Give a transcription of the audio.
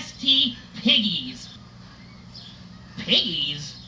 St. Piggies. Piggies?